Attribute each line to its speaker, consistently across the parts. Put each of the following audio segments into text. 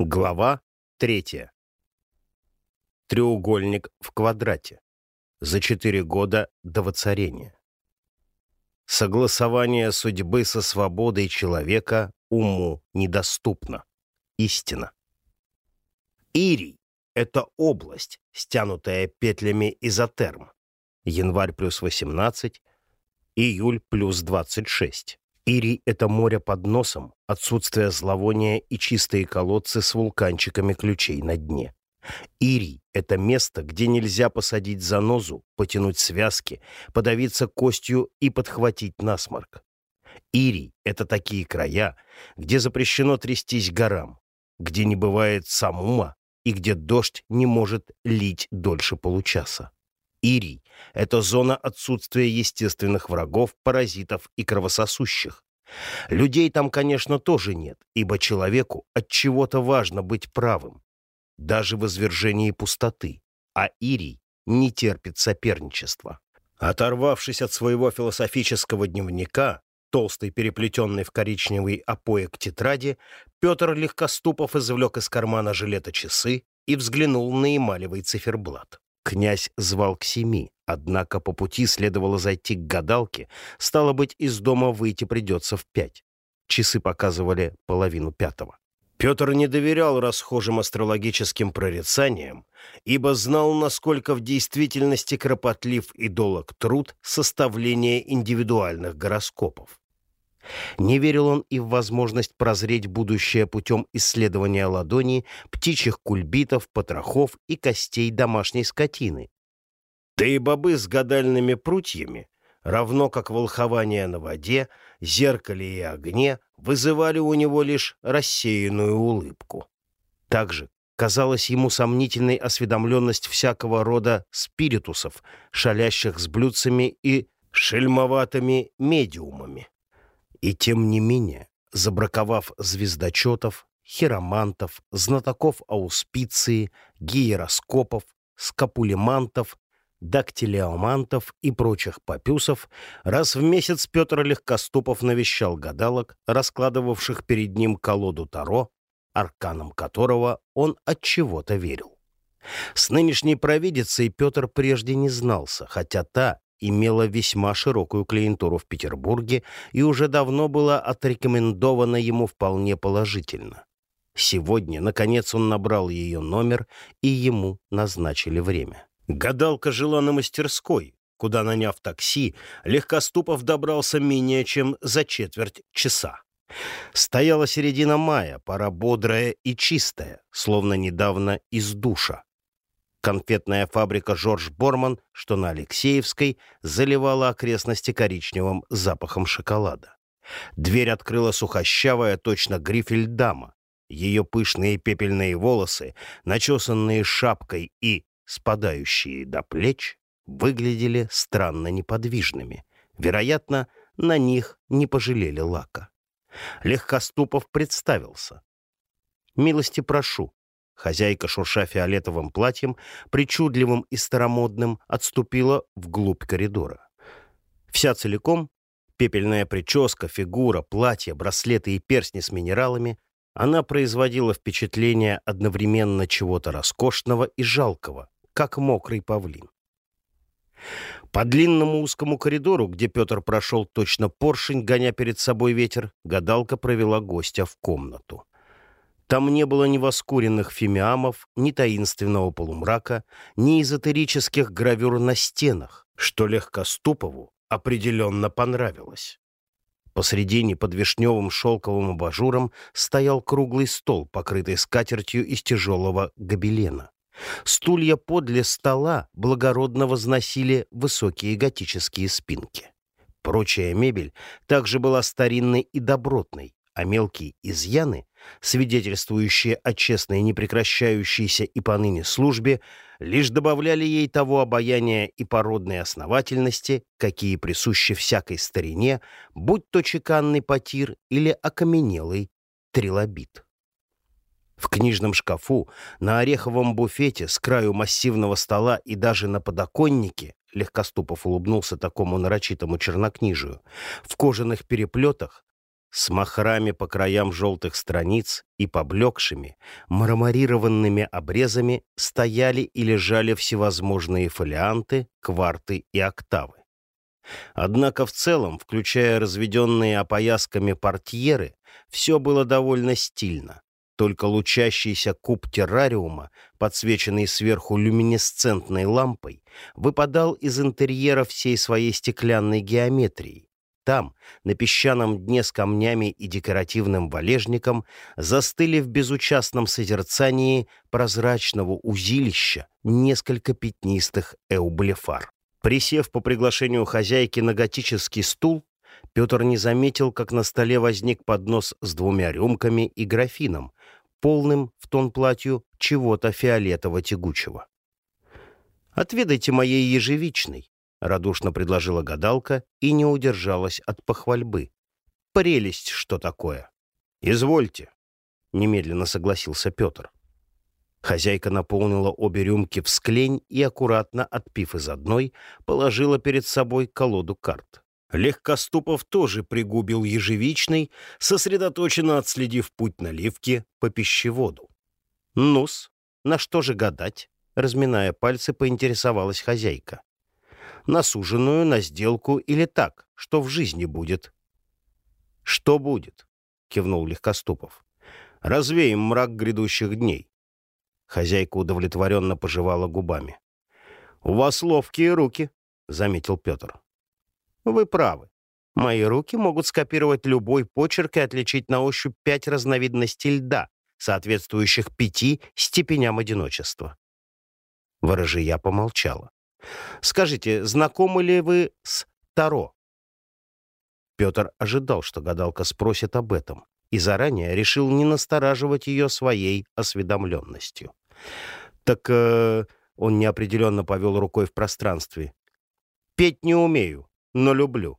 Speaker 1: Глава третья. Треугольник в квадрате. За четыре года до воцарения. Согласование судьбы со свободой человека уму недоступно. Истина. Ирий — это область, стянутая петлями изотерм. Январь плюс 18, июль плюс 26. Ирий — это море под носом, отсутствие зловония и чистые колодцы с вулканчиками ключей на дне. Ирий — это место, где нельзя посадить занозу, потянуть связки, подавиться костью и подхватить насморк. Ирий — это такие края, где запрещено трястись горам, где не бывает самума и где дождь не может лить дольше получаса. Ирий — это зона отсутствия естественных врагов, паразитов и кровососущих. Людей там, конечно, тоже нет, ибо человеку от чего-то важно быть правым, даже в извержении пустоты, а Ирий не терпит соперничества. Оторвавшись от своего философического дневника, толстый, переплетенный в коричневый опоек тетради, Петр Легкоступов извлек из кармана жилета часы и взглянул на эмалевый циферблат. Князь звал к семи, однако по пути следовало зайти к гадалке, стало быть, из дома выйти придется в пять. Часы показывали половину пятого. Петр не доверял расхожим астрологическим прорицаниям, ибо знал, насколько в действительности кропотлив и долг труд составления индивидуальных гороскопов. Не верил он и в возможность прозреть будущее путем исследования ладони, птичьих кульбитов, потрохов и костей домашней скотины. Да и бобы с гадальными прутьями, равно как волхование на воде, зеркале и огне, вызывали у него лишь рассеянную улыбку. Также казалась ему сомнительной осведомленность всякого рода спиритусов, шалящих с блюдцами и шельмоватыми медиумами. И тем не менее, забраковав звездочетов, хиромантов, знатоков ауспиции, гиероскопов, скапулемантов, дактилеомантов и прочих попюсов, раз в месяц Петр Легкоступов навещал гадалок, раскладывавших перед ним колоду Таро, арканом которого он от чего-то верил. С нынешней провидицей Петр прежде не знался, хотя та имела весьма широкую клиентуру в Петербурге и уже давно была отрекомендована ему вполне положительно. Сегодня, наконец, он набрал ее номер, и ему назначили время. Гадалка жила на мастерской, куда, наняв такси, Легкоступов добрался менее чем за четверть часа. Стояла середина мая, пора бодрая и чистая, словно недавно из душа. Конфетная фабрика «Жорж Борман», что на Алексеевской, заливала окрестности коричневым запахом шоколада. Дверь открыла сухощавая, точно грифель дама. Ее пышные пепельные волосы, начесанные шапкой и спадающие до плеч, выглядели странно неподвижными. Вероятно, на них не пожалели лака. Легкоступов представился. «Милости прошу, Хозяйка, шурша фиолетовым платьем, причудливым и старомодным, отступила вглубь коридора. Вся целиком, пепельная прическа, фигура, платье, браслеты и перстни с минералами, она производила впечатление одновременно чего-то роскошного и жалкого, как мокрый павлин. По длинному узкому коридору, где Петр прошел точно поршень, гоня перед собой ветер, гадалка провела гостя в комнату. Там не было ни воскуренных фимиамов, ни таинственного полумрака, ни эзотерических гравюр на стенах, что Легкоступову определенно понравилось. Посредине под вишневым шелковым абажуром стоял круглый стол, покрытый скатертью из тяжелого гобелена. Стулья подле стола благородно возносили высокие готические спинки. Прочая мебель также была старинной и добротной, а мелкие изъяны свидетельствующие о честной непрекращающейся и поныне службе, лишь добавляли ей того обаяния и породной основательности, какие присущи всякой старине, будь то чеканный потир или окаменелый трилобит. В книжном шкафу, на ореховом буфете, с краю массивного стола и даже на подоконнике Легкоступов улыбнулся такому нарочитому чернокнижию. В кожаных переплетах с махрами по краям желтых страниц и поблекшими, марморированными обрезами стояли и лежали всевозможные фолианты, кварты и октавы. Однако в целом, включая разведенные опоясками портьеры, все было довольно стильно. Только лучащийся куб террариума, подсвеченный сверху люминесцентной лампой, выпадал из интерьера всей своей стеклянной геометрией, там, на песчаном дне с камнями и декоративным валежником, застыли в безучастном созерцании прозрачного узилища несколько пятнистых эублефар. Присев по приглашению хозяйки на готический стул, Петр не заметил, как на столе возник поднос с двумя рюмками и графином, полным в тон платью чего-то фиолетово-тягучего. «Отведайте моей ежевичной», радушно предложила гадалка и не удержалась от похвальбы. «Прелесть, что такое!» «Извольте!» — немедленно согласился Петр. Хозяйка наполнила обе рюмки в склень и, аккуратно отпив из одной, положила перед собой колоду карт. Легкоступов тоже пригубил ежевичный, сосредоточенно отследив путь наливки по пищеводу. «Ну-с, на что же гадать?» — разминая пальцы, поинтересовалась хозяйка на на сделку или так, что в жизни будет. «Что будет?» — кивнул Легкоступов. «Развеем мрак грядущих дней». Хозяйка удовлетворенно пожевала губами. «У вас ловкие руки», — заметил Петр. «Вы правы. Мои руки могут скопировать любой почерк и отличить на ощупь пять разновидностей льда, соответствующих пяти степеням одиночества». Ворожия помолчала. Скажите, знакомы ли вы с Таро?» Петр ожидал, что гадалка спросит об этом, и заранее решил не настораживать ее своей осведомленностью. «Так э, он неопределенно повел рукой в пространстве. «Петь не умею, но люблю».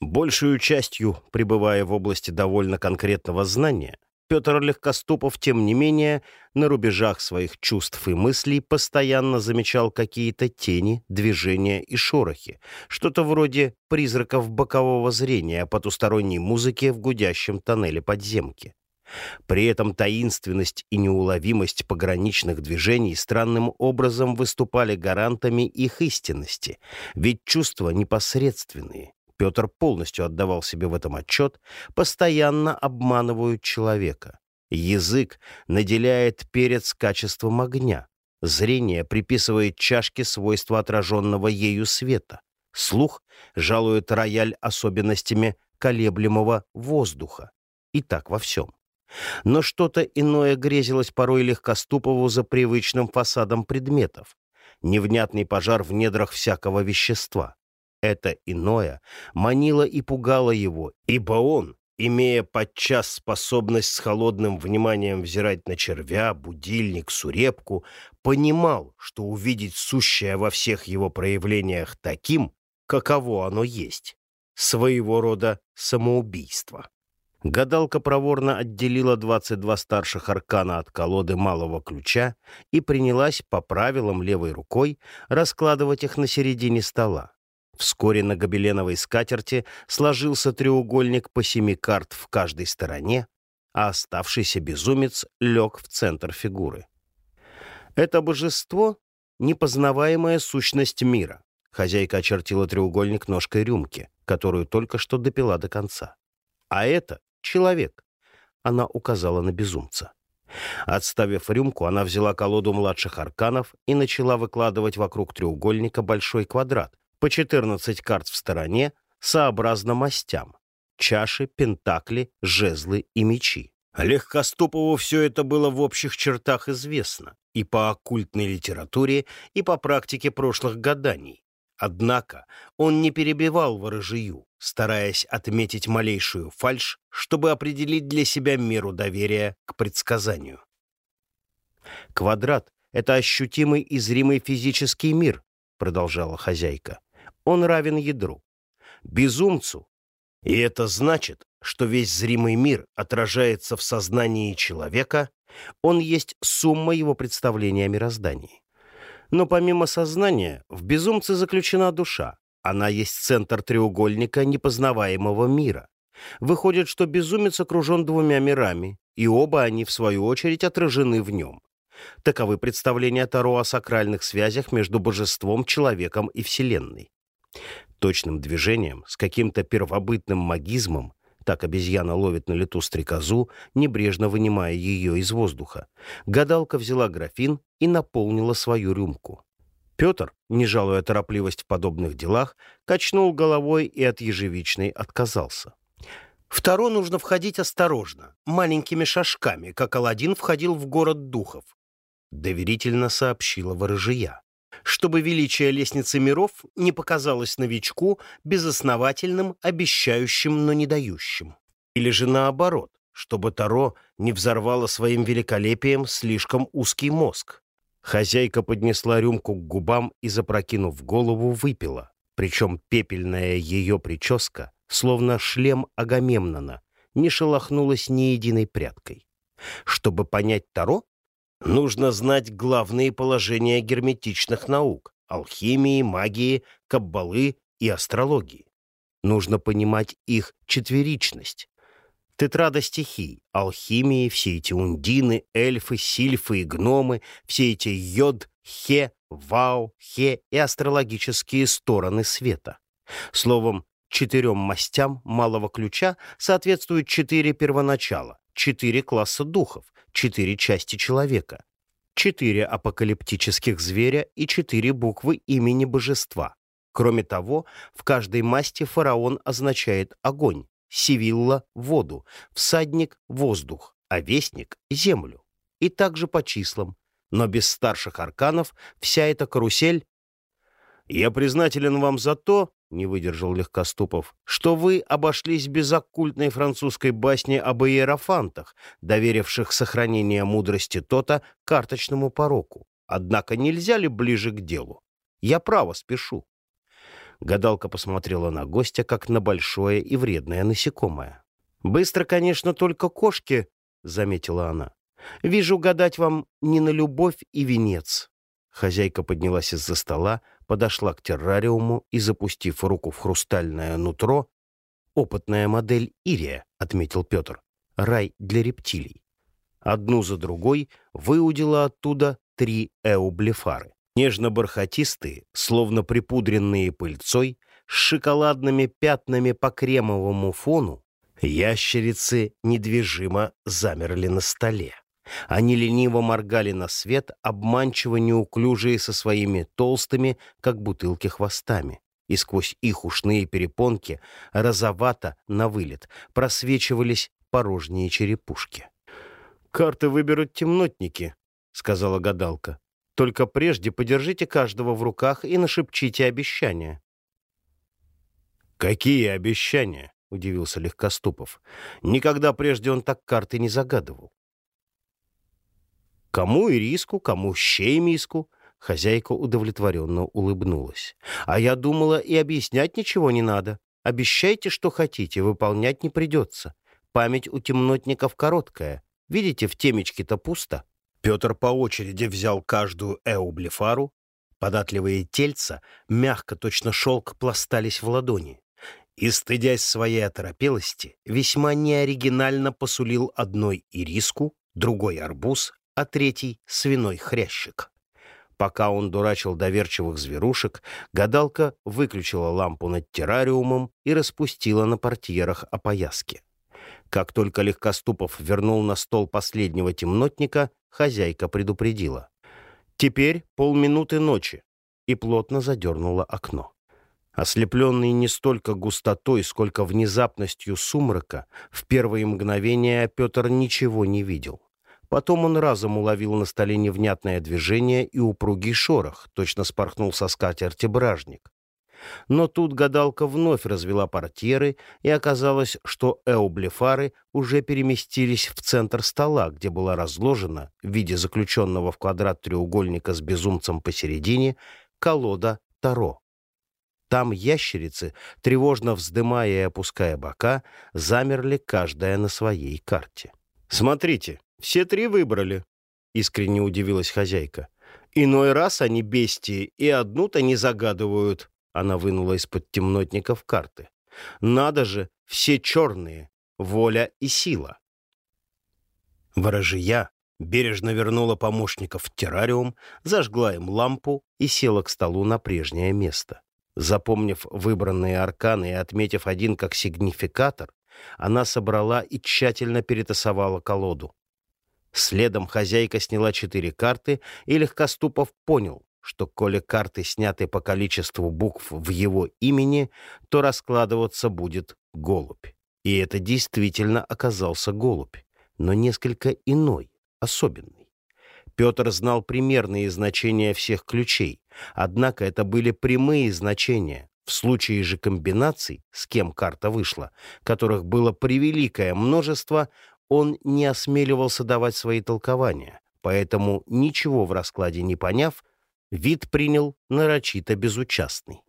Speaker 1: Большую частью, пребывая в области довольно конкретного знания, Петр Легкоступов, тем не менее, на рубежах своих чувств и мыслей постоянно замечал какие-то тени, движения и шорохи, что-то вроде призраков бокового зрения потусторонней музыки в гудящем тоннеле подземки. При этом таинственность и неуловимость пограничных движений странным образом выступали гарантами их истинности, ведь чувства непосредственные, Петр полностью отдавал себе в этом отчет, постоянно обманывают человека. Язык наделяет перец качеством огня. Зрение приписывает чашке свойства отраженного ею света. Слух жалует рояль особенностями колеблемого воздуха. И так во всем. Но что-то иное грезилось порой Легкоступову за привычным фасадом предметов. Невнятный пожар в недрах всякого вещества. Это иное манило и пугало его, ибо он, имея подчас способность с холодным вниманием взирать на червя, будильник, сурепку, понимал, что увидеть сущее во всех его проявлениях таким, каково оно есть, своего рода самоубийство. Гадалка проворно отделила 22 старших аркана от колоды малого ключа и принялась по правилам левой рукой раскладывать их на середине стола. Вскоре на гобеленовой скатерти сложился треугольник по семи карт в каждой стороне, а оставшийся безумец лег в центр фигуры. Это божество — непознаваемая сущность мира. Хозяйка очертила треугольник ножкой рюмки, которую только что допила до конца. А это — человек. Она указала на безумца. Отставив рюмку, она взяла колоду младших арканов и начала выкладывать вокруг треугольника большой квадрат, по 14 карт в стороне, сообразно мастям. Чаши, пентакли, жезлы и мечи. Легкоступову все это было в общих чертах известно и по оккультной литературе, и по практике прошлых гаданий. Однако он не перебивал ворожию, стараясь отметить малейшую фальшь, чтобы определить для себя меру доверия к предсказанию. «Квадрат — это ощутимый и зримый физический мир», — продолжала хозяйка он равен ядру. Безумцу. И это значит, что весь зримый мир отражается в сознании человека, он есть сумма его представления о мироздании. Но помимо сознания, в безумце заключена душа. Она есть центр треугольника непознаваемого мира. Выходит, что безумец окружен двумя мирами, и оба они, в свою очередь, отражены в нем. Таковы представления Таро о сакральных связях между божеством, человеком и Вселенной. Точным движением, с каким-то первобытным магизмом, так обезьяна ловит на лету стрекозу, небрежно вынимая ее из воздуха, гадалка взяла графин и наполнила свою рюмку. Петр, не жалуя торопливость в подобных делах, качнул головой и от ежевичной отказался. Второ нужно входить осторожно, маленькими шажками, как Аладдин входил в город духов, доверительно сообщила ворожия, чтобы величие лестницы миров не показалось новичку безосновательным, обещающим, но не дающим. Или же наоборот, чтобы Таро не взорвало своим великолепием слишком узкий мозг. Хозяйка поднесла рюмку к губам и, запрокинув голову, выпила. Причем пепельная ее прическа, словно шлем Агамемнона, не шелохнулась ни единой прядкой. Чтобы понять Таро, нужно знать главные положения герметичных наук — алхимии, магии, каббалы и астрологии. Нужно понимать их четверичность, Тетрада стихий, алхимии, все эти ундины, эльфы, сильфы и гномы, все эти йод, хе, вау, хе и астрологические стороны света. Словом, четырем мастям малого ключа соответствуют четыре первоначала, четыре класса духов, четыре части человека, четыре апокалиптических зверя и четыре буквы имени божества. Кроме того, в каждой масти фараон означает огонь, Сивилла — воду, всадник — воздух, а вестник — землю. И также по числам. Но без старших арканов вся эта карусель... «Я признателен вам за то, — не выдержал Легкоступов, — что вы обошлись без оккультной французской басни об иерофантах, доверивших сохранение мудрости Тота карточному пороку. Однако нельзя ли ближе к делу? Я право спешу. Гадалка посмотрела на гостя, как на большое и вредное насекомое. «Быстро, конечно, только кошки», — заметила она. «Вижу, гадать вам не на любовь и венец». Хозяйка поднялась из-за стола, подошла к террариуму и, запустив руку в хрустальное нутро, «Опытная модель Ирия», — отметил Петр, — «рай для рептилий». Одну за другой выудила оттуда три эублефары. Нежно-бархатистые, словно припудренные пыльцой, с шоколадными пятнами по кремовому фону, ящерицы недвижимо замерли на столе. Они лениво моргали на свет, обманчиво неуклюжие со своими толстыми, как бутылки, хвостами. И сквозь их ушные перепонки, розовато на вылет, просвечивались порожние черепушки. «Карты выберут темнотники», — сказала гадалка. Только прежде подержите каждого в руках и нашепчите обещания». «Какие обещания?» — удивился Легкоступов. Никогда прежде он так карты не загадывал. «Кому и риску, кому щей миску?» Хозяйка удовлетворенно улыбнулась. «А я думала, и объяснять ничего не надо. Обещайте, что хотите, выполнять не придется. Память у темнотников короткая. Видите, в темечке-то пусто». Петр по очереди взял каждую эублефару. Податливые тельца мягко, точно шелк, пластались в ладони. И, стыдясь своей оторопелости, весьма неоригинально посулил одной ириску, другой арбуз, а третий — свиной хрящик. Пока он дурачил доверчивых зверушек, гадалка выключила лампу над террариумом и распустила на портьерах опояски. Как только Легкоступов вернул на стол последнего темнотника, хозяйка предупредила. «Теперь полминуты ночи», и плотно задернула окно. Ослепленный не столько густотой, сколько внезапностью сумрака, в первые мгновения Петр ничего не видел. Потом он разом уловил на столе невнятное движение и упругий шорох, точно спорхнул со скатерти бражник. Но тут гадалка вновь развела портьеры, и оказалось, что эублефары уже переместились в центр стола, где была разложена, в виде заключенного в квадрат треугольника с безумцем посередине, колода Таро. Там ящерицы, тревожно вздымая и опуская бока, замерли каждая на своей карте. «Смотрите, все три выбрали», — искренне удивилась хозяйка. «Иной раз они бестии и одну-то не загадывают, она вынула из-под темнотников карты. Надо же, все черные, воля и сила. Ворожия бережно вернула помощников в террариум, зажгла им лампу и села к столу на прежнее место. Запомнив выбранные арканы и отметив один как сигнификатор, она собрала и тщательно перетасовала колоду. Следом хозяйка сняла четыре карты, и Легкоступов понял, что коли карты сняты по количеству букв в его имени, то раскладываться будет голубь. И это действительно оказался голубь, но несколько иной, особенный. Петр знал примерные значения всех ключей, однако это были прямые значения. В случае же комбинаций, с кем карта вышла, которых было превеликое множество, он не осмеливался давать свои толкования, поэтому, ничего в раскладе не поняв, вид принял нарочито безучастный.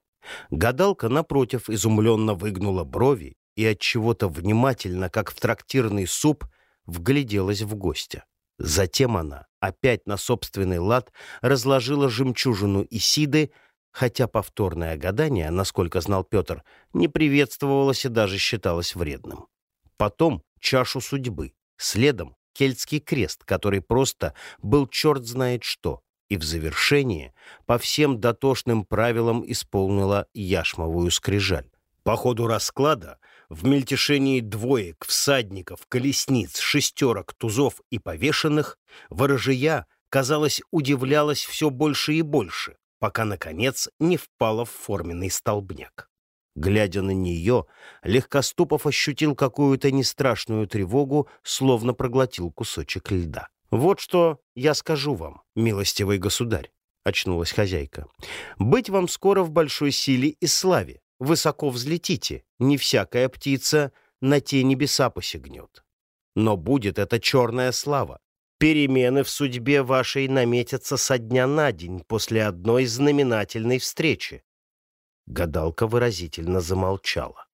Speaker 1: Гадалка, напротив, изумленно выгнула брови и от чего-то внимательно, как в трактирный суп, вгляделась в гостя. Затем она опять на собственный лад разложила жемчужину Исиды, хотя повторное гадание, насколько знал Петр, не приветствовалось и даже считалось вредным. Потом чашу судьбы, следом кельтский крест, который просто был черт знает что, и в завершение по всем дотошным правилам исполнила яшмовую скрижаль. По ходу расклада в мельтешении двоек, всадников, колесниц, шестерок, тузов и повешенных ворожия, казалось, удивлялась все больше и больше, пока, наконец, не впала в форменный столбняк. Глядя на нее, Легкоступов ощутил какую-то нестрашную тревогу, словно проглотил кусочек льда. «Вот что я скажу вам, милостивый государь», — очнулась хозяйка. «Быть вам скоро в большой силе и славе. Высоко взлетите, не всякая птица на те небеса посягнет. Но будет это черная слава. Перемены в судьбе вашей наметятся со дня на день после одной знаменательной встречи. Гадалка выразительно замолчала.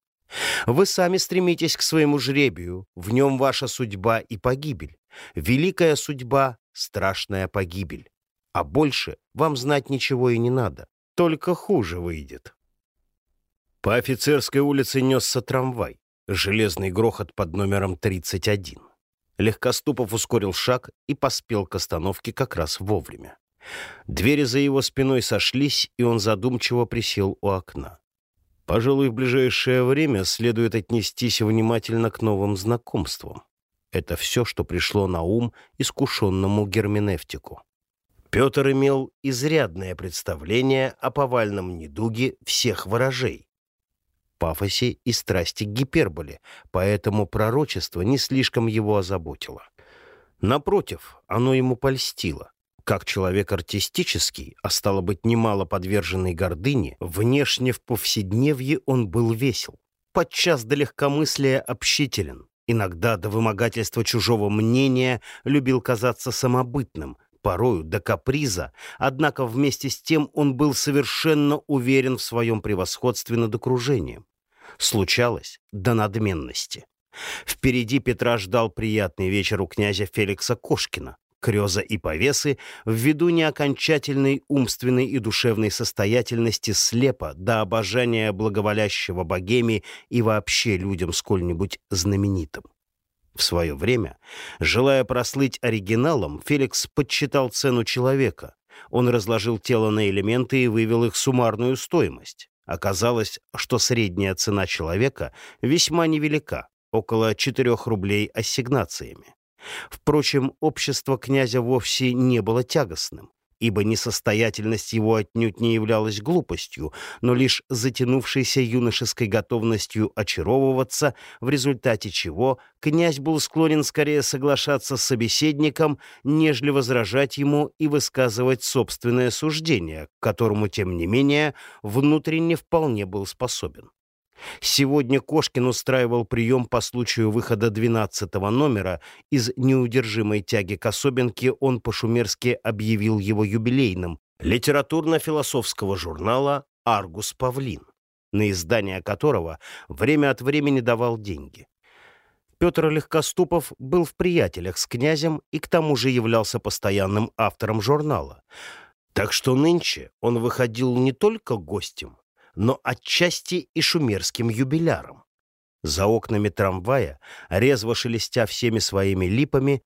Speaker 1: «Вы сами стремитесь к своему жребию, в нем ваша судьба и погибель. Великая судьба — страшная погибель. А больше вам знать ничего и не надо, только хуже выйдет». По офицерской улице несся трамвай, железный грохот под номером 31. Легкоступов ускорил шаг и поспел к остановке как раз вовремя. Двери за его спиной сошлись, и он задумчиво присел у окна. Пожалуй, в ближайшее время следует отнестись внимательно к новым знакомствам. Это все, что пришло на ум искушенному герменевтику. Петр имел изрядное представление о повальном недуге всех ворожей, пафосе и страсти к гиперболе, поэтому пророчество не слишком его озаботило. Напротив, оно ему польстило. Как человек артистический, а стало быть, немало подверженный гордыне, внешне в повседневье он был весел. Подчас до легкомыслия общителен, иногда до вымогательства чужого мнения любил казаться самобытным, порою до каприза, однако вместе с тем он был совершенно уверен в своем превосходстве над окружением. Случалось до надменности. Впереди Петра ждал приятный вечер у князя Феликса Кошкина, Крёза и Повесы ввиду неокончательной умственной и душевной состоятельности слепо до обожания благоволящего богеми и вообще людям сколь-нибудь знаменитым. В свое время, желая прослыть оригиналом, Феликс подсчитал цену человека. Он разложил тело на элементы и вывел их суммарную стоимость. Оказалось, что средняя цена человека весьма невелика, около 4 рублей ассигнациями. Впрочем, общество князя вовсе не было тягостным, ибо несостоятельность его отнюдь не являлась глупостью, но лишь затянувшейся юношеской готовностью очаровываться, в результате чего князь был склонен скорее соглашаться с собеседником, нежели возражать ему и высказывать собственное суждение, к которому, тем не менее, внутренне вполне был способен. Сегодня Кошкин устраивал прием по случаю выхода 12 номера. Из неудержимой тяги к особенке он по-шумерски объявил его юбилейным литературно-философского журнала «Аргус Павлин», на издание которого время от времени давал деньги. Петр Легкоступов был в приятелях с князем и к тому же являлся постоянным автором журнала. Так что нынче он выходил не только гостем, но отчасти и шумерским юбиляром. За окнами трамвая, резво шелестя всеми своими липами,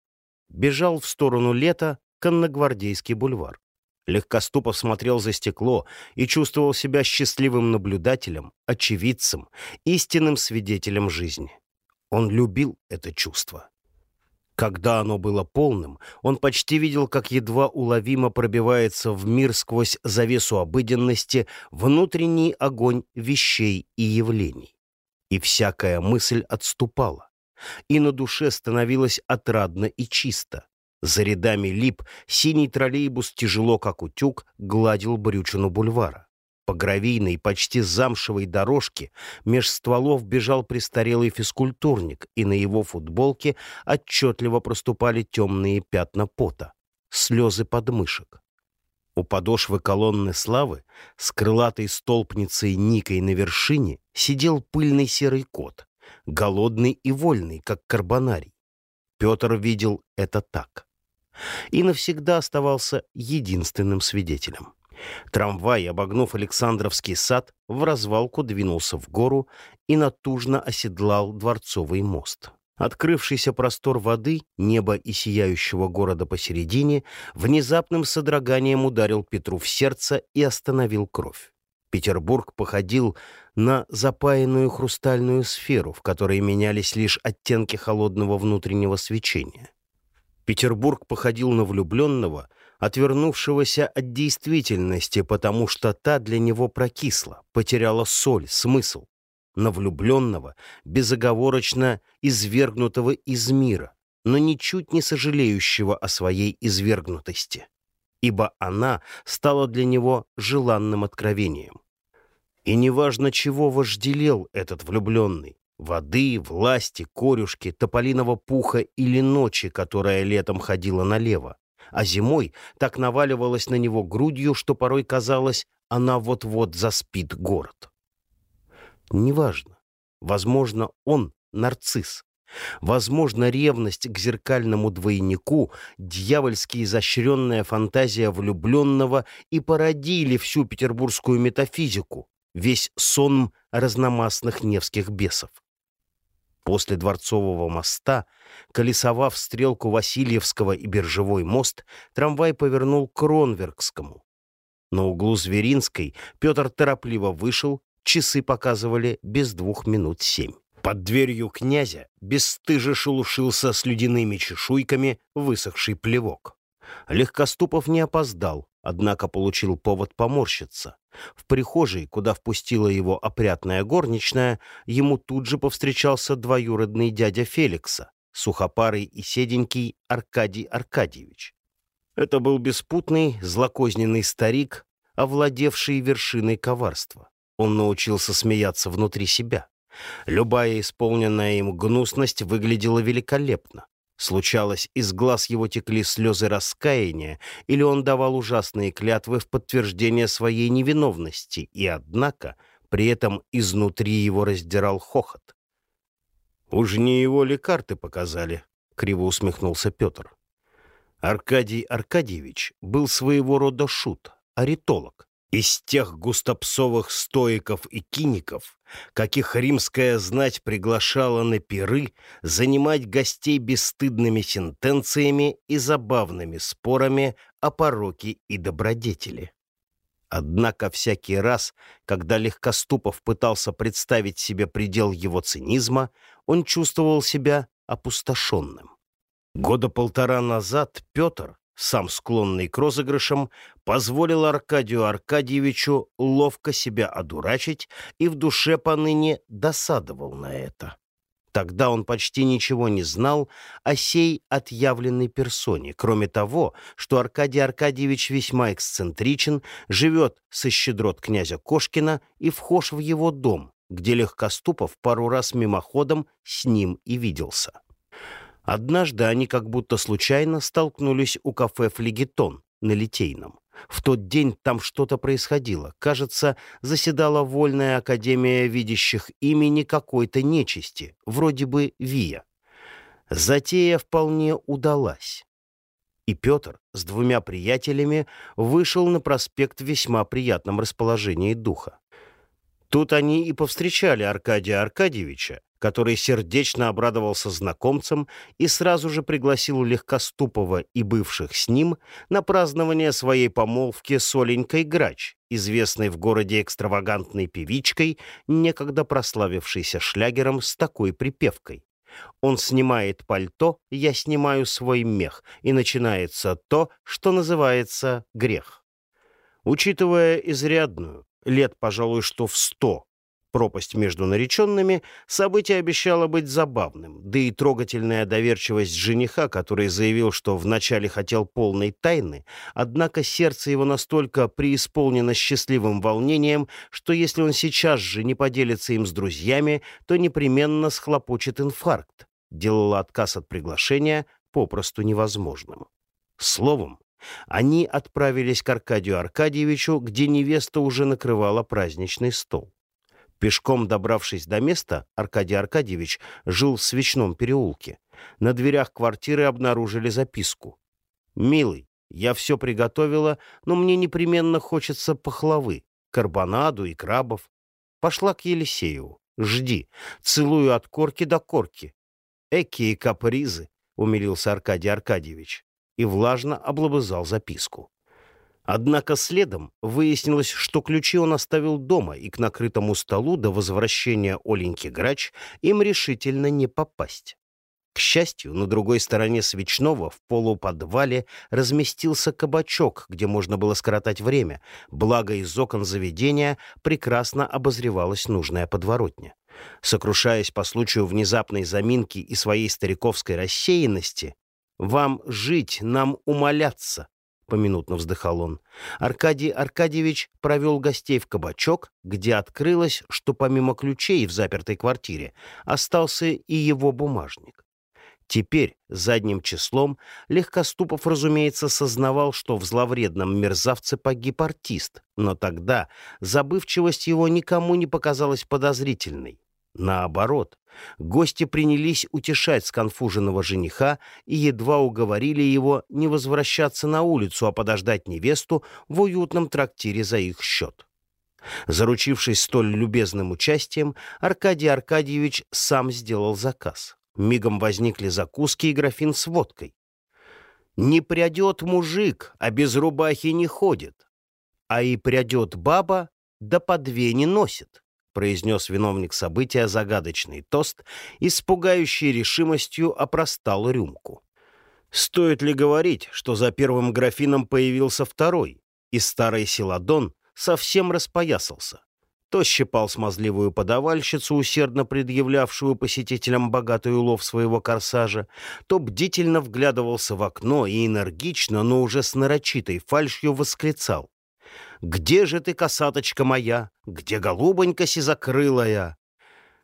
Speaker 1: бежал в сторону лета Конногвардейский бульвар. Легкоступов смотрел за стекло и чувствовал себя счастливым наблюдателем, очевидцем, истинным свидетелем жизни. Он любил это чувство. Когда оно было полным, он почти видел, как едва уловимо пробивается в мир сквозь завесу обыденности внутренний огонь вещей и явлений. И всякая мысль отступала, и на душе становилось отрадно и чисто. За рядами лип синий троллейбус тяжело, как утюг, гладил брючину бульвара. По гравийной, почти замшевой дорожке меж стволов бежал престарелый физкультурник, и на его футболке отчетливо проступали темные пятна пота, слезы подмышек. У подошвы колонны славы с крылатой столпницей Никой на вершине сидел пыльный серый кот, голодный и вольный, как карбонарий. Петр видел это так. И навсегда оставался единственным свидетелем. Трамвай, обогнув Александровский сад, в развалку двинулся в гору и натужно оседлал Дворцовый мост. Открывшийся простор воды, небо и сияющего города посередине, внезапным содроганием ударил Петру в сердце и остановил кровь. Петербург походил на запаянную хрустальную сферу, в которой менялись лишь оттенки холодного внутреннего свечения. Петербург походил на влюбленного, отвернувшегося от действительности, потому что та для него прокисла, потеряла соль, смысл, на влюбленного, безоговорочно извергнутого из мира, но ничуть не сожалеющего о своей извергнутости, ибо она стала для него желанным откровением. И неважно, чего вожделел этот влюбленный, воды, власти, корюшки, тополиного пуха или ночи, которая летом ходила налево, а зимой так наваливалась на него грудью, что порой казалось, она вот-вот заспит город. Неважно. Возможно, он нарцисс. Возможно, ревность к зеркальному двойнику, дьявольски изощренная фантазия влюбленного и породили всю петербургскую метафизику, весь сон разномастных невских бесов. После Дворцового моста, колесовав стрелку Васильевского и Биржевой мост, трамвай повернул к Кронверкскому. На углу Зверинской Петр торопливо вышел, часы показывали без двух минут семь. Под дверью князя бесстыже шелушился с ледяными чешуйками высохший плевок. Легкоступов не опоздал, однако получил повод поморщиться. В прихожей, куда впустила его опрятная горничная, ему тут же повстречался двоюродный дядя Феликса, сухопарый и седенький Аркадий Аркадьевич. Это был беспутный, злокозненный старик, овладевший вершиной коварства. Он научился смеяться внутри себя. Любая исполненная им гнусность выглядела великолепно. Случалось, из глаз его текли слезы раскаяния, или он давал ужасные клятвы в подтверждение своей невиновности, и, однако, при этом изнутри его раздирал хохот. «Уж не его ли карты показали?» — криво усмехнулся Петр. Аркадий Аркадьевич был своего рода шут, аритолог, из тех густопсовых стоиков и киников, каких римская знать приглашала на пиры занимать гостей бесстыдными сентенциями и забавными спорами о пороке и добродетели. Однако всякий раз, когда Легкоступов пытался представить себе предел его цинизма, он чувствовал себя опустошенным. Года полтора назад Петр, сам склонный к розыгрышам, позволил Аркадию Аркадьевичу ловко себя одурачить и в душе поныне досадовал на это. Тогда он почти ничего не знал о сей отъявленной персоне, кроме того, что Аркадий Аркадьевич весьма эксцентричен, живет со щедрот князя Кошкина и вхож в его дом, где Легкоступов пару раз мимоходом с ним и виделся. Однажды они как будто случайно столкнулись у кафе «Флегетон» на Литейном. В тот день там что-то происходило. Кажется, заседала вольная академия видящих имени какой-то нечисти, вроде бы Вия. Затея вполне удалась. И Петр с двумя приятелями вышел на проспект в весьма приятном расположении духа. Тут они и повстречали Аркадия Аркадьевича, который сердечно обрадовался знакомцам и сразу же пригласил Легкоступова и бывших с ним на празднование своей помолвки с Оленькой Грач, известной в городе экстравагантной певичкой, некогда прославившейся шлягером с такой припевкой. Он снимает пальто, я снимаю свой мех, и начинается то, что называется грех. Учитывая изрядную, лет, пожалуй, что в сто, пропасть между нареченными, событие обещало быть забавным, да и трогательная доверчивость жениха, который заявил, что вначале хотел полной тайны, однако сердце его настолько преисполнено счастливым волнением, что если он сейчас же не поделится им с друзьями, то непременно схлопочет инфаркт, делало отказ от приглашения попросту невозможным. Словом, они отправились к Аркадию Аркадьевичу, где невеста уже накрывала праздничный стол. Пешком добравшись до места, Аркадий Аркадьевич жил в свечном переулке. На дверях квартиры обнаружили записку. «Милый, я все приготовила, но мне непременно хочется пахлавы, карбонаду и крабов. Пошла к Елисееву. Жди. Целую от корки до корки». «Экие капризы», — умилился Аркадий Аркадьевич и влажно облобызал записку. Однако следом выяснилось, что ключи он оставил дома, и к накрытому столу до возвращения Оленьки Грач им решительно не попасть. К счастью, на другой стороне свечного в полуподвале разместился кабачок, где можно было скоротать время, благо из окон заведения прекрасно обозревалась нужная подворотня. Сокрушаясь по случаю внезапной заминки и своей стариковской рассеянности, «Вам жить, нам умоляться», — поминутно вздыхал он. Аркадий Аркадьевич провел гостей в кабачок, где открылось, что помимо ключей в запертой квартире остался и его бумажник. Теперь, задним числом, Легкоступов, разумеется, сознавал, что в зловредном мерзавце погиб артист, но тогда забывчивость его никому не показалась подозрительной. Наоборот, гости принялись утешать сконфуженного жениха и едва уговорили его не возвращаться на улицу, а подождать невесту в уютном трактире за их счет. Заручившись столь любезным участием, Аркадий Аркадьевич сам сделал заказ. Мигом возникли закуски и графин с водкой. «Не прядет мужик, а без рубахи не ходит, а и прядет баба, да по две не носит» произнес виновник события загадочный тост и с решимостью опростал рюмку. Стоит ли говорить, что за первым графином появился второй, и старый Селадон совсем распоясался? То щипал смазливую подавальщицу, усердно предъявлявшую посетителям богатый улов своего корсажа, то бдительно вглядывался в окно и энергично, но уже с нарочитой фальшью восклицал. Где же ты, косаточка моя? Где голубонька сизокрылая?»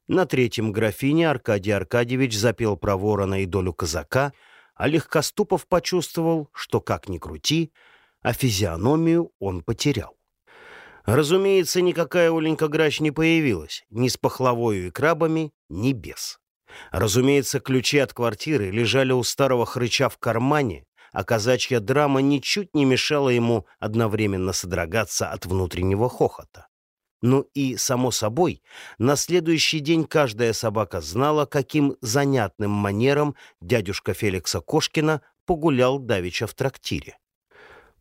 Speaker 1: На третьем графине Аркадий Аркадьевич запел про ворона и долю казака, а Легкоступов почувствовал, что, как ни крути, а физиономию он потерял. Разумеется, никакая Оленька Грач не появилась, ни с пахлавою и крабами, ни без. Разумеется, ключи от квартиры лежали у старого хрыча в кармане, а казачья драма ничуть не мешала ему одновременно содрогаться от внутреннего хохота. Ну и, само собой, на следующий день каждая собака знала, каким занятным манером дядюшка Феликса Кошкина погулял давеча в трактире.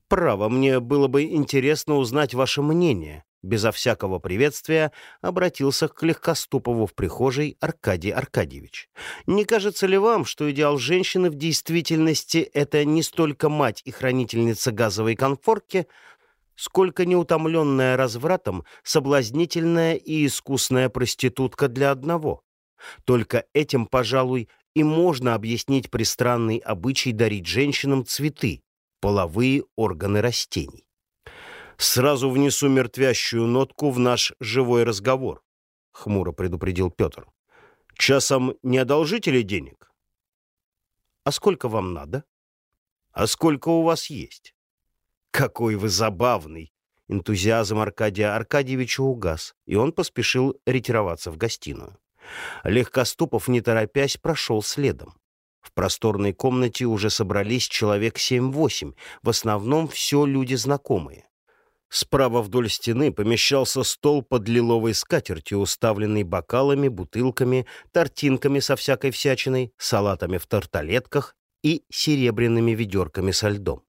Speaker 1: «Право, мне было бы интересно узнать ваше мнение», безо всякого приветствия обратился к Легкоступову в прихожей Аркадий Аркадьевич. «Не кажется ли вам, что идеал женщины в действительности — это не столько мать и хранительница газовой конфорки, сколько неутомленная развратом соблазнительная и искусная проститутка для одного? Только этим, пожалуй, и можно объяснить пристранный обычай дарить женщинам цветы, половые органы растений сразу внесу мертвящую нотку в наш живой разговор», — хмуро предупредил Петр. «Часом не одолжите ли денег?» «А сколько вам надо?» «А сколько у вас есть?» «Какой вы забавный!» Энтузиазм Аркадия Аркадьевича угас, и он поспешил ретироваться в гостиную. Легкоступов, не торопясь, прошел следом. В просторной комнате уже собрались человек семь-восемь, в основном все люди знакомые. Справа вдоль стены помещался стол под лиловой скатертью, уставленный бокалами, бутылками, тортинками со всякой всячиной, салатами в тарталетках и серебряными ведерками со льдом.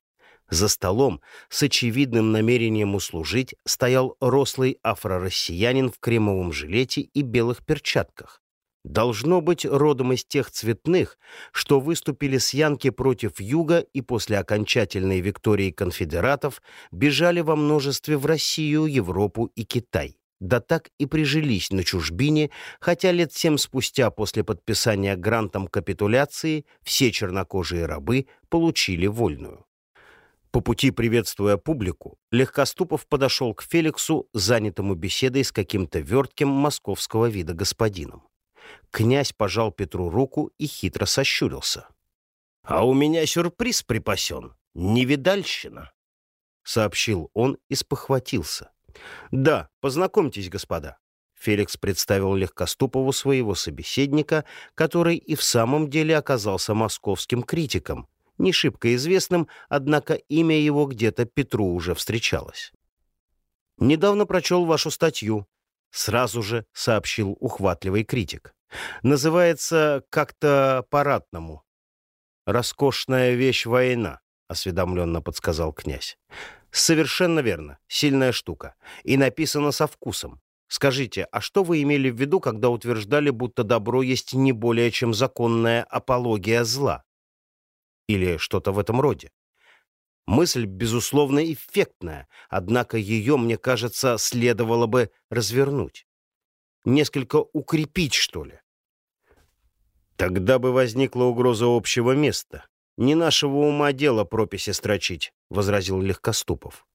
Speaker 1: За столом с очевидным намерением услужить стоял рослый афророссиянин в кремовом жилете и белых перчатках. Должно быть родом из тех цветных, что выступили с Янки против Юга и после окончательной виктории конфедератов бежали во множестве в Россию, Европу и Китай. Да так и прижились на чужбине, хотя лет семь спустя после подписания грантом капитуляции все чернокожие рабы получили вольную. По пути приветствуя публику, Легкоступов подошел к Феликсу, занятому беседой с каким-то вертким московского вида господином. Князь пожал Петру руку и хитро сощурился. «А у меня сюрприз припасен. Невидальщина», — сообщил он и спохватился. «Да, познакомьтесь, господа». Феликс представил Легкоступову своего собеседника, который и в самом деле оказался московским критиком, не шибко известным, однако имя его где-то Петру уже встречалось. «Недавно прочел вашу статью», — сразу же сообщил ухватливый критик. Называется как-то по-ратному. «Роскошная вещь война», — осведомленно подсказал князь. «Совершенно верно. Сильная штука. И написано со вкусом. Скажите, а что вы имели в виду, когда утверждали, будто добро есть не более чем законная апология зла? Или что-то в этом роде? Мысль, безусловно, эффектная, однако ее, мне кажется, следовало бы развернуть несколько укрепить, что ли. Тогда бы возникла угроза общего места. Не нашего ума дело прописи строчить, — возразил Легкоступов.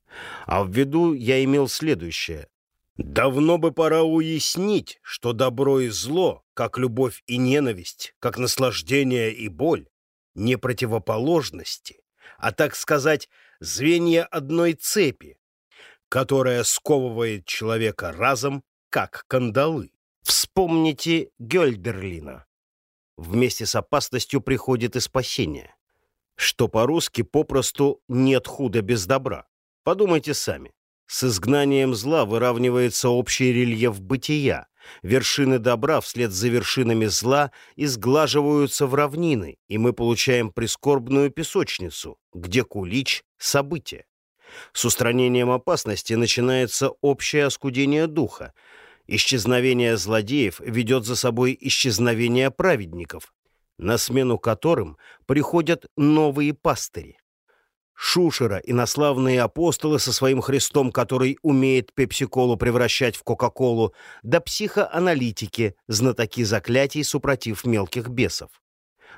Speaker 1: А в виду я имел следующее. Давно бы пора уяснить, что добро и зло, как любовь и ненависть, как наслаждение и боль, не противоположности, а, так сказать, звенья одной цепи, которая сковывает человека разом как кандалы. Вспомните Гёльдерлина. Вместе с опасностью приходит и спасение. Что по-русски попросту «нет худа без добра». Подумайте сами. С изгнанием зла выравнивается общий рельеф бытия. Вершины добра вслед за вершинами зла изглаживаются в равнины, и мы получаем прискорбную песочницу, где кулич — событие. С устранением опасности начинается общее оскудение духа. Исчезновение злодеев ведет за собой исчезновение праведников, на смену которым приходят новые пастыри. Шушера и наславные апостолы со своим Христом, который умеет пепсиколу превращать в Кока-Колу, да психоаналитики, знатоки заклятий, супротив мелких бесов.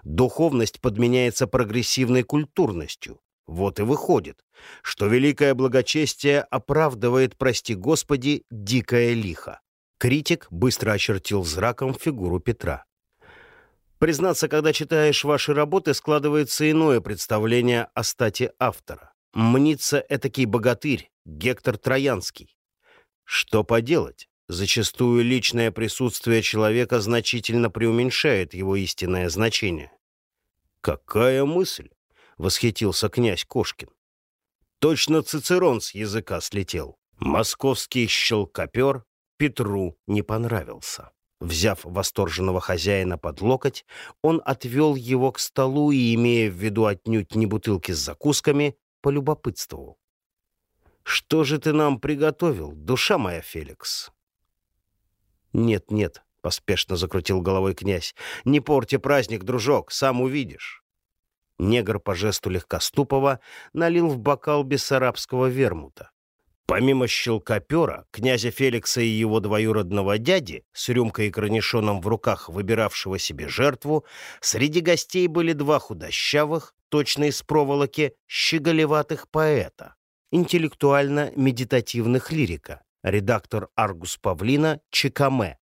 Speaker 1: Духовность подменяется прогрессивной культурностью. Вот и выходит, что великое благочестие оправдывает, прости Господи, дикое лихо. Критик быстро очертил зраком фигуру Петра. Признаться, когда читаешь ваши работы, складывается иное представление о стате автора. Мнится этакий богатырь, Гектор Троянский. Что поделать? Зачастую личное присутствие человека значительно преуменьшает его истинное значение. «Какая мысль!» — восхитился князь Кошкин. Точно Цицерон с языка слетел. Московский щелкопер Петру не понравился. Взяв восторженного хозяина под локоть, он отвел его к столу и, имея в виду отнюдь не бутылки с закусками, полюбопытствовал. «Что же ты нам приготовил, душа моя, Феликс?» «Нет, нет», — поспешно закрутил головой князь, — «не порти праздник, дружок, сам увидишь». Негр по жесту легкоступого налил в бокал бессарабского вермута. Помимо щелкопера, князя Феликса и его двоюродного дяди, с рюмкой и корнишоном в руках выбиравшего себе жертву, среди гостей были два худощавых, точно из проволоки, щеголеватых поэта, интеллектуально-медитативных лирика, редактор Аргус Павлина Чекаме,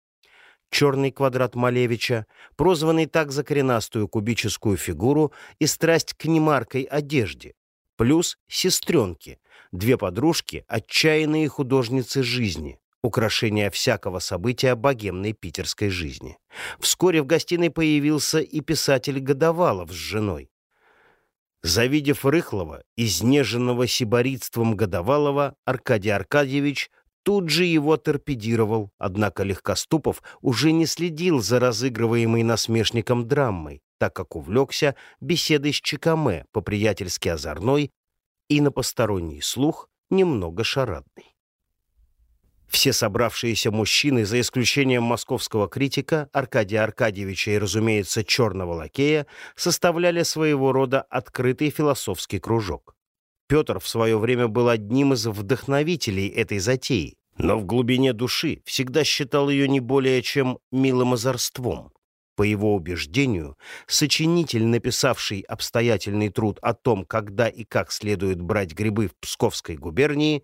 Speaker 1: черный квадрат Малевича, прозванный так за коренастую кубическую фигуру и страсть к немаркой одежде, плюс сестренки, две подружки, отчаянные художницы жизни, украшения всякого события богемной питерской жизни. Вскоре в гостиной появился и писатель Годовалов с женой. Завидев рыхлого, изнеженного сиборитством годовалого, Аркадий Аркадьевич тут же его торпедировал, однако Легкоступов уже не следил за разыгрываемой насмешником драмой, так как увлекся беседой с Чикаме по-приятельски озорной и на посторонний слух немного шарадный. Все собравшиеся мужчины, за исключением московского критика, Аркадия Аркадьевича и, разумеется, черного лакея, составляли своего рода открытый философский кружок. Петр в свое время был одним из вдохновителей этой затеи, но в глубине души всегда считал ее не более чем милым озорством. По его убеждению, сочинитель, написавший обстоятельный труд о том, когда и как следует брать грибы в Псковской губернии,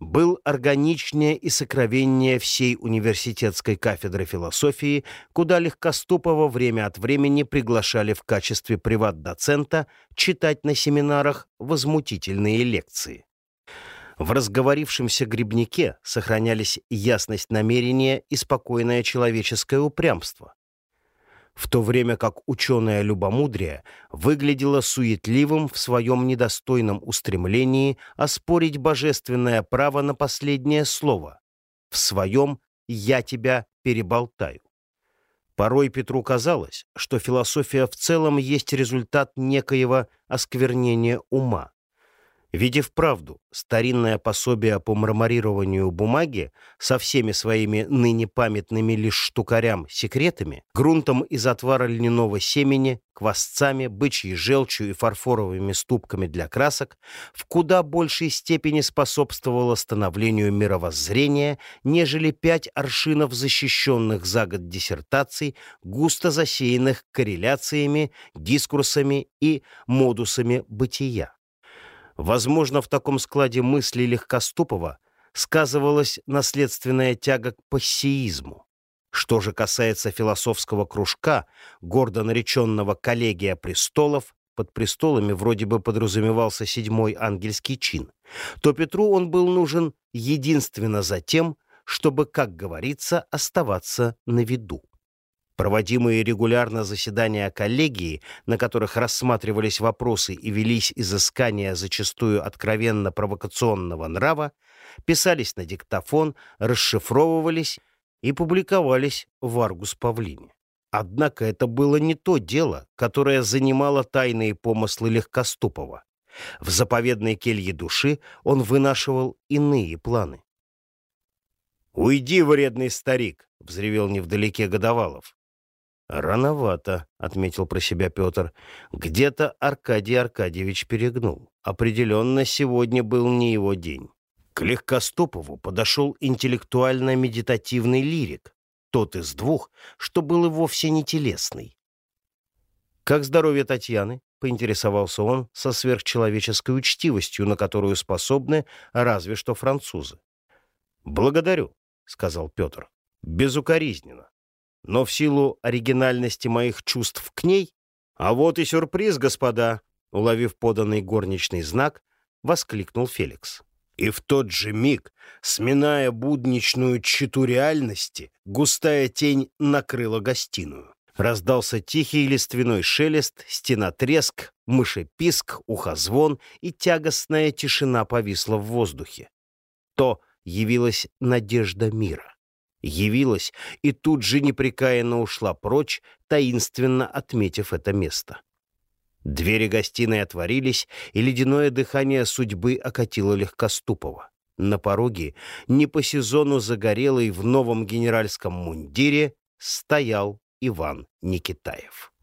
Speaker 1: был органичнее и сокровеннее всей университетской кафедры философии, куда Легкоступова время от времени приглашали в качестве приват-доцента читать на семинарах возмутительные лекции. В разговорившемся грибнике сохранялись ясность намерения и спокойное человеческое упрямство в то время как ученое любомудрие выглядело суетливым в своем недостойном устремлении оспорить божественное право на последнее слово, в своем «я тебя переболтаю». Порой Петру казалось, что философия в целом есть результат некоего осквернения ума, ведь и вправду, старинное пособие по марморированию бумаги со всеми своими ныне памятными лишь штукарям секретами, грунтом из отвара льняного семени, квасцами, бычьей желчью и фарфоровыми ступками для красок, в куда большей степени способствовало становлению мировоззрения, нежели пять аршинов защищенных за год диссертаций, густо засеянных корреляциями, дискурсами и модусами бытия. Возможно, в таком складе мысли Легкоступова сказывалась наследственная тяга к пассиизму. Что же касается философского кружка, гордо нареченного «Коллегия престолов», под престолами вроде бы подразумевался седьмой ангельский чин, то Петру он был нужен единственно за тем, чтобы, как говорится, оставаться на виду. Проводимые регулярно заседания коллегии, на которых рассматривались вопросы и велись изыскания зачастую откровенно провокационного нрава, писались на диктофон, расшифровывались и публиковались в Аргус Павлине. Однако это было не то дело, которое занимало тайные помыслы Легкоступова. В заповедной келье души он вынашивал иные планы. «Уйди, вредный старик!» — взревел невдалеке Годовалов. «Рановато», — отметил про себя Петр. «Где-то Аркадий Аркадьевич перегнул. Определенно, сегодня был не его день». К Легкостопову подошел интеллектуально-медитативный лирик, тот из двух, что был и вовсе не телесный. «Как здоровье Татьяны?» — поинтересовался он со сверхчеловеческой учтивостью, на которую способны разве что французы. «Благодарю», — сказал Петр, — «безукоризненно но в силу оригинальности моих чувств к ней... А вот и сюрприз, господа! Уловив поданный горничный знак, воскликнул Феликс. И в тот же миг, сминая будничную читу реальности, густая тень накрыла гостиную. Раздался тихий лиственной шелест, стенотреск, мышеписк, ухозвон, и тягостная тишина повисла в воздухе. То явилась надежда мира явилась и тут же непрекаянно ушла прочь, таинственно отметив это место. Двери гостиной отворились, и ледяное дыхание судьбы окатило Легкоступова. На пороге, не по сезону загорелый в новом генеральском мундире, стоял Иван Никитаев.